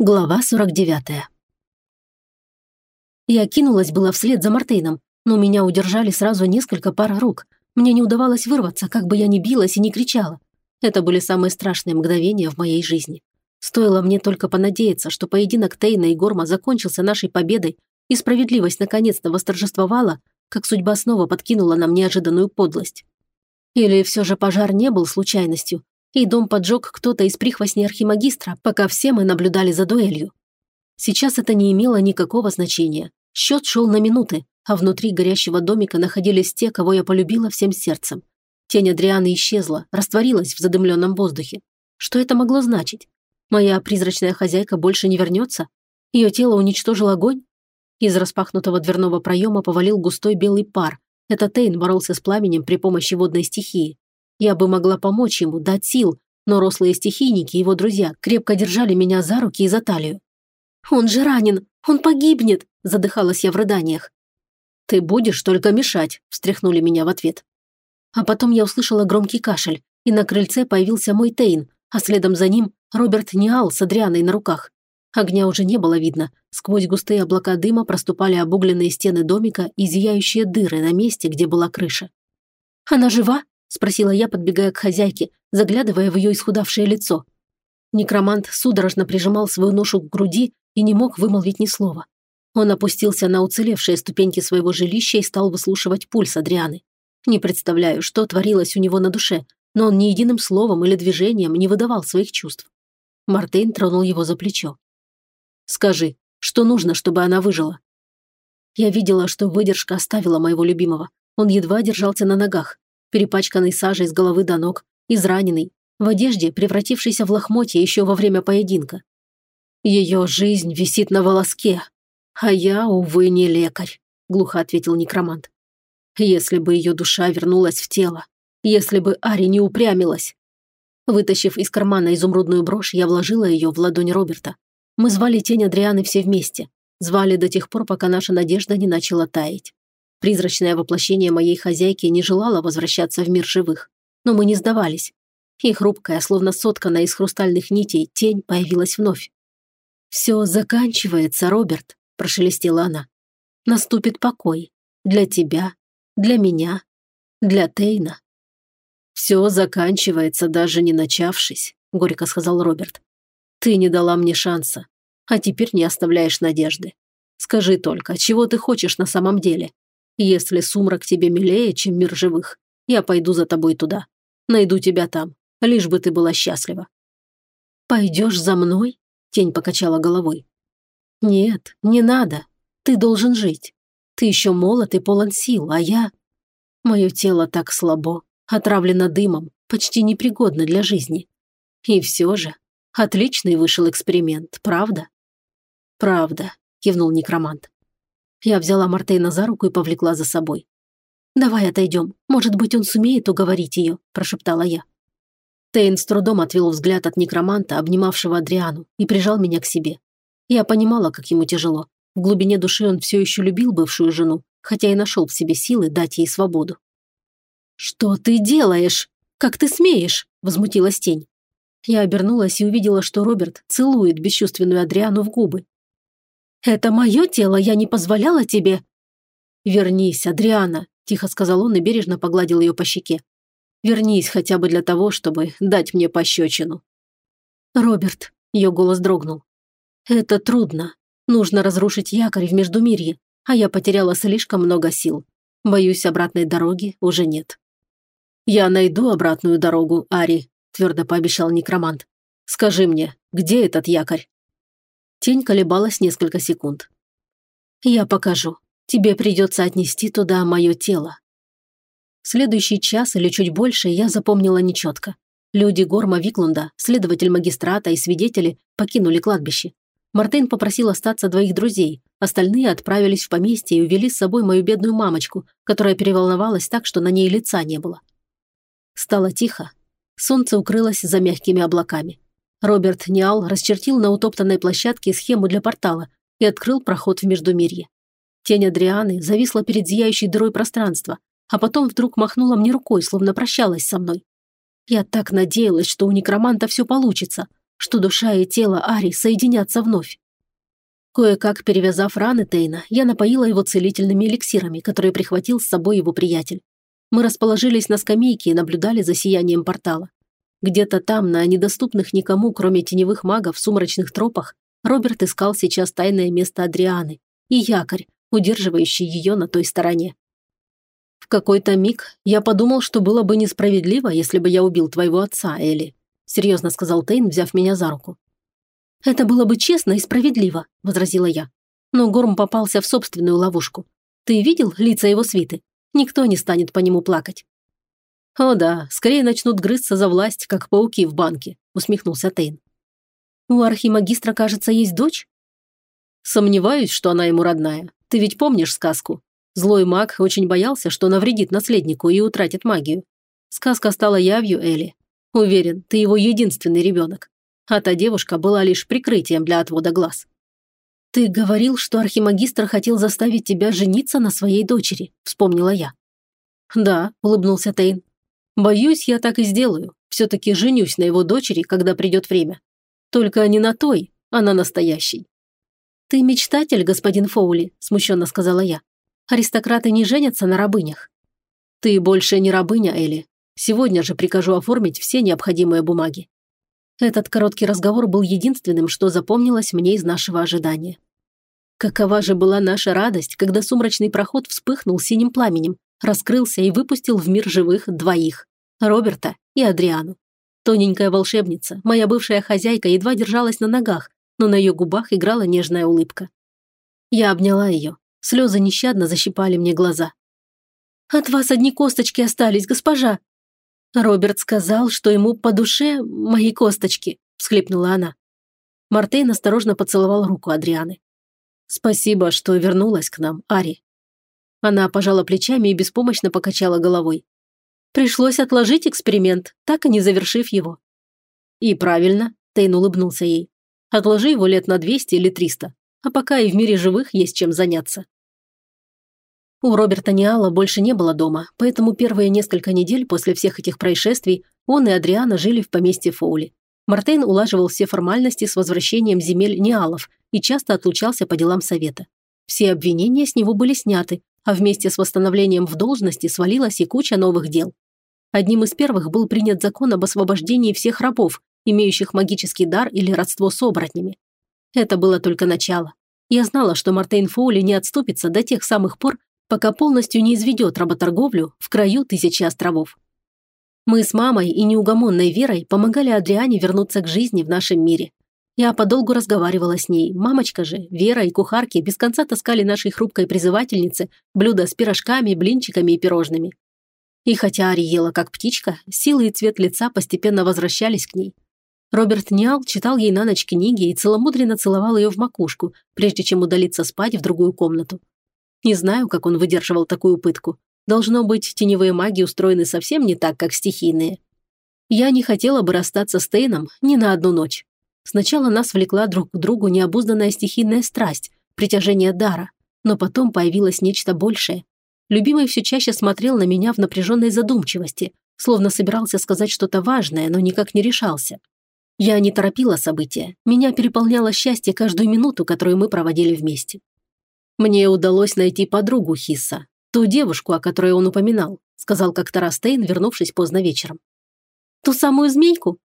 Глава 49. Я кинулась была вслед за Мартейном, но меня удержали сразу несколько пар рук. Мне не удавалось вырваться, как бы я ни билась и ни кричала. Это были самые страшные мгновения в моей жизни. Стоило мне только понадеяться, что поединок Тейна и Горма закончился нашей победой, и справедливость наконец-то восторжествовала, как судьба снова подкинула нам неожиданную подлость. Или все же пожар не был случайностью, и дом поджег кто-то из прихвостней архимагистра, пока все мы наблюдали за дуэлью. Сейчас это не имело никакого значения. Счет шел на минуты, а внутри горящего домика находились те, кого я полюбила всем сердцем. Тень Адрианы исчезла, растворилась в задымленном воздухе. Что это могло значить? Моя призрачная хозяйка больше не вернется? Ее тело уничтожил огонь? Из распахнутого дверного проема повалил густой белый пар. Это Тейн боролся с пламенем при помощи водной стихии. Я бы могла помочь ему, дать сил, но рослые стихийники, его друзья, крепко держали меня за руки и за талию. «Он же ранен! Он погибнет!» – задыхалась я в рыданиях. «Ты будешь только мешать», – встряхнули меня в ответ. А потом я услышала громкий кашель, и на крыльце появился мой Тейн, а следом за ним Роберт Ниал с Адрианой на руках. Огня уже не было видно. Сквозь густые облака дыма проступали обугленные стены домика и зияющие дыры на месте, где была крыша. «Она жива?» – спросила я, подбегая к хозяйке, заглядывая в ее исхудавшее лицо. Некромант судорожно прижимал свою ношу к груди и не мог вымолвить ни слова. Он опустился на уцелевшие ступеньки своего жилища и стал выслушивать пульс Адрианы. Не представляю, что творилось у него на душе, но он ни единым словом или движением не выдавал своих чувств. Мартейн тронул его за плечо. «Скажи, что нужно, чтобы она выжила?» Я видела, что выдержка оставила моего любимого. Он едва держался на ногах перепачканный сажей с головы до ног, израненный, в одежде, превратившейся в лохмотье еще во время поединка. «Ее жизнь висит на волоске, а я, увы, не лекарь», – глухо ответил некромант. «Если бы ее душа вернулась в тело, если бы Ари не упрямилась». Вытащив из кармана изумрудную брошь, я вложила ее в ладонь Роберта. Мы звали тень Адрианы все вместе. Звали до тех пор, пока наша надежда не начала таять. Призрачное воплощение моей хозяйки не желало возвращаться в мир живых. Но мы не сдавались. И хрупкая, словно сотканная из хрустальных нитей, тень появилась вновь. «Все заканчивается, Роберт», – прошелестела она. «Наступит покой. Для тебя, для меня, для Тейна». «Все заканчивается, даже не начавшись», – горько сказал Роберт. «Ты не дала мне шанса, а теперь не оставляешь надежды. Скажи только, чего ты хочешь на самом деле? Если сумрак тебе милее, чем мир живых, я пойду за тобой туда. Найду тебя там, лишь бы ты была счастлива». «Пойдешь за мной?» – тень покачала головой. «Нет, не надо. Ты должен жить. Ты еще молод и полон сил, а я...» Мое тело так слабо, отравлено дымом, почти непригодно для жизни. И все же, отличный вышел эксперимент, правда? «Правда», – кивнул некромант. Я взяла Мартейна за руку и повлекла за собой. «Давай отойдем. Может быть, он сумеет уговорить ее», – прошептала я. Тейн с трудом отвел взгляд от некроманта, обнимавшего Адриану, и прижал меня к себе. Я понимала, как ему тяжело. В глубине души он все еще любил бывшую жену, хотя и нашел в себе силы дать ей свободу. «Что ты делаешь? Как ты смеешь?» – возмутилась тень. Я обернулась и увидела, что Роберт целует бесчувственную Адриану в губы, «Это мое тело, я не позволяла тебе?» «Вернись, Адриана», – тихо сказал он и бережно погладил ее по щеке. «Вернись хотя бы для того, чтобы дать мне пощечину». «Роберт», – ее голос дрогнул. «Это трудно. Нужно разрушить якорь в Междумирье, а я потеряла слишком много сил. Боюсь, обратной дороги уже нет». «Я найду обратную дорогу, Ари», – твердо пообещал некромант. «Скажи мне, где этот якорь?» Тень колебалась несколько секунд. «Я покажу. Тебе придется отнести туда мое тело». следующий час или чуть больше я запомнила нечетко. Люди Горма Виклунда, следователь магистрата и свидетели покинули кладбище. Мартейн попросил остаться двоих друзей, остальные отправились в поместье и увели с собой мою бедную мамочку, которая переволновалась так, что на ней лица не было. Стало тихо. Солнце укрылось за мягкими облаками. Роберт Ниал расчертил на утоптанной площадке схему для портала и открыл проход в Междумирье. Тень Адрианы зависла перед зияющей дырой пространства, а потом вдруг махнула мне рукой, словно прощалась со мной. Я так надеялась, что у некроманта все получится. что душа и тело Ари соединятся вновь. Кое-как перевязав раны Тейна, я напоила его целительными эликсирами, которые прихватил с собой его приятель. Мы расположились на скамейке и наблюдали за сиянием портала. Где-то там, на недоступных никому, кроме теневых магов, сумрачных тропах, Роберт искал сейчас тайное место Адрианы и якорь, удерживающий ее на той стороне. В какой-то миг я подумал, что было бы несправедливо, если бы я убил твоего отца, Элли, серьезно сказал Тейн, взяв меня за руку. «Это было бы честно и справедливо», – возразила я. Но Горм попался в собственную ловушку. Ты видел лица его свиты? Никто не станет по нему плакать. «О да, скорее начнут грызться за власть, как пауки в банке», – усмехнулся Тейн. «У архимагистра, кажется, есть дочь?» «Сомневаюсь, что она ему родная. Ты ведь помнишь сказку? Злой маг очень боялся, что навредит наследнику и утратит магию. Сказка стала явью Элли. Уверен, ты его единственный ребенок а та девушка была лишь прикрытием для отвода глаз. «Ты говорил, что архимагистр хотел заставить тебя жениться на своей дочери», – вспомнила я. «Да», – улыбнулся Тейн. «Боюсь, я так и сделаю. Все-таки женюсь на его дочери, когда придет время. Только не на той, а на настоящей». «Ты мечтатель, господин Фоули», – смущенно сказала я. «Аристократы не женятся на рабынях». «Ты больше не рабыня, Элли. Сегодня же прикажу оформить все необходимые бумаги. Этот короткий разговор был единственным, что запомнилось мне из нашего ожидания. Какова же была наша радость, когда сумрачный проход вспыхнул синим пламенем, раскрылся и выпустил в мир живых двоих – Роберта и Адриану. Тоненькая волшебница, моя бывшая хозяйка, едва держалась на ногах, но на ее губах играла нежная улыбка. Я обняла ее. Слезы нещадно защипали мне глаза. «От вас одни косточки остались, госпожа!» Роберт сказал, что ему по душе мои косточки, всхлипнула она. Мартейн осторожно поцеловал руку Адрианы. «Спасибо, что вернулась к нам, Ари». Она пожала плечами и беспомощно покачала головой. Пришлось отложить эксперимент, так и не завершив его. «И правильно», – Тейн улыбнулся ей. «Отложи его лет на 200 или 300, а пока и в мире живых есть чем заняться». У Роберта Ниала больше не было дома, поэтому первые несколько недель после всех этих происшествий он и Адриана жили в поместье Фоули. Мартейн улаживал все формальности с возвращением земель Ниалов и часто отлучался по делам совета. Все обвинения с него были сняты, а вместе с восстановлением в должности свалилась и куча новых дел. Одним из первых был принят закон об освобождении всех рабов, имеющих магический дар или родство с оборотнями. Это было только начало. Я знала, что Мартейн Фоули не отступится до тех самых пор, пока полностью не изведет работорговлю в краю тысячи островов. Мы с мамой и неугомонной Верой помогали Адриане вернуться к жизни в нашем мире. Я подолгу разговаривала с ней. Мамочка же, Вера и кухарки без конца таскали нашей хрупкой призывательнице блюда с пирожками, блинчиками и пирожными. И хотя Ари ела как птичка, силы и цвет лица постепенно возвращались к ней. Роберт Ниал читал ей на ночь книги и целомудренно целовал ее в макушку, прежде чем удалиться спать в другую комнату. Не знаю, как он выдерживал такую пытку. Должно быть, теневые маги устроены совсем не так, как стихийные. Я не хотела бы расстаться с Тейном ни на одну ночь. Сначала нас влекла друг к другу необузданная стихийная страсть, притяжение дара, но потом появилось нечто большее. Любимый все чаще смотрел на меня в напряженной задумчивости, словно собирался сказать что-то важное, но никак не решался. Я не торопила события, меня переполняло счастье каждую минуту, которую мы проводили вместе. «Мне удалось найти подругу Хисса, ту девушку, о которой он упоминал», сказал как-то Растейн, вернувшись поздно вечером. «Ту самую змейку?»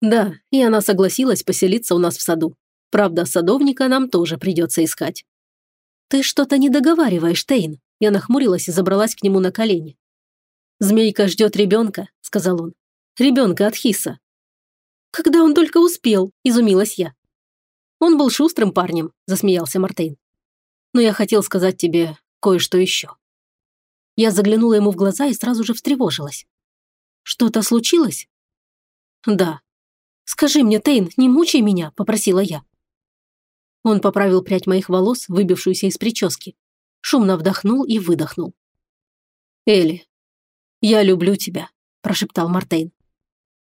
«Да, и она согласилась поселиться у нас в саду. Правда, садовника нам тоже придется искать». «Ты что-то не договариваешь, Тейн», я нахмурилась и забралась к нему на колени. «Змейка ждет ребенка», – сказал он. «Ребенка от Хиса». «Когда он только успел?» – изумилась я. «Он был шустрым парнем», – засмеялся Мартейн но я хотел сказать тебе кое-что еще». Я заглянула ему в глаза и сразу же встревожилась. «Что-то случилось?» «Да». «Скажи мне, Тейн, не мучай меня», – попросила я. Он поправил прядь моих волос, выбившуюся из прически. Шумно вдохнул и выдохнул. «Элли, я люблю тебя», – прошептал Мартейн.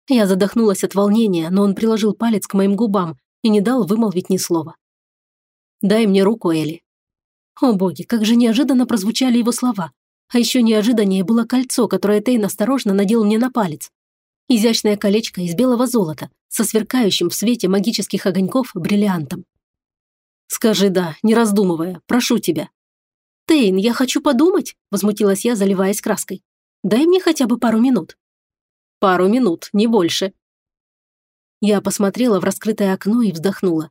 Я задохнулась от волнения, но он приложил палец к моим губам и не дал вымолвить ни слова. «Дай мне руку, Элли», о боги, как же неожиданно прозвучали его слова. А еще неожиданнее было кольцо, которое Тейн осторожно надел мне на палец. Изящное колечко из белого золота со сверкающим в свете магических огоньков бриллиантом. «Скажи «да», не раздумывая, прошу тебя». «Тейн, я хочу подумать», – возмутилась я, заливаясь краской. «Дай мне хотя бы пару минут». «Пару минут, не больше». Я посмотрела в раскрытое окно и вздохнула.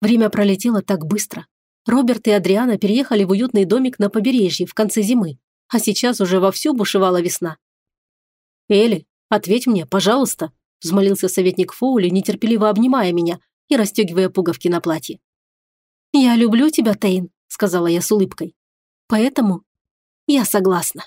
Время пролетело так быстро. Роберт и Адриана переехали в уютный домик на побережье в конце зимы, а сейчас уже вовсю бушевала весна. «Элли, ответь мне, пожалуйста», – взмолился советник Фоули, нетерпеливо обнимая меня и расстегивая пуговки на платье. «Я люблю тебя, Тейн», – сказала я с улыбкой. «Поэтому я согласна».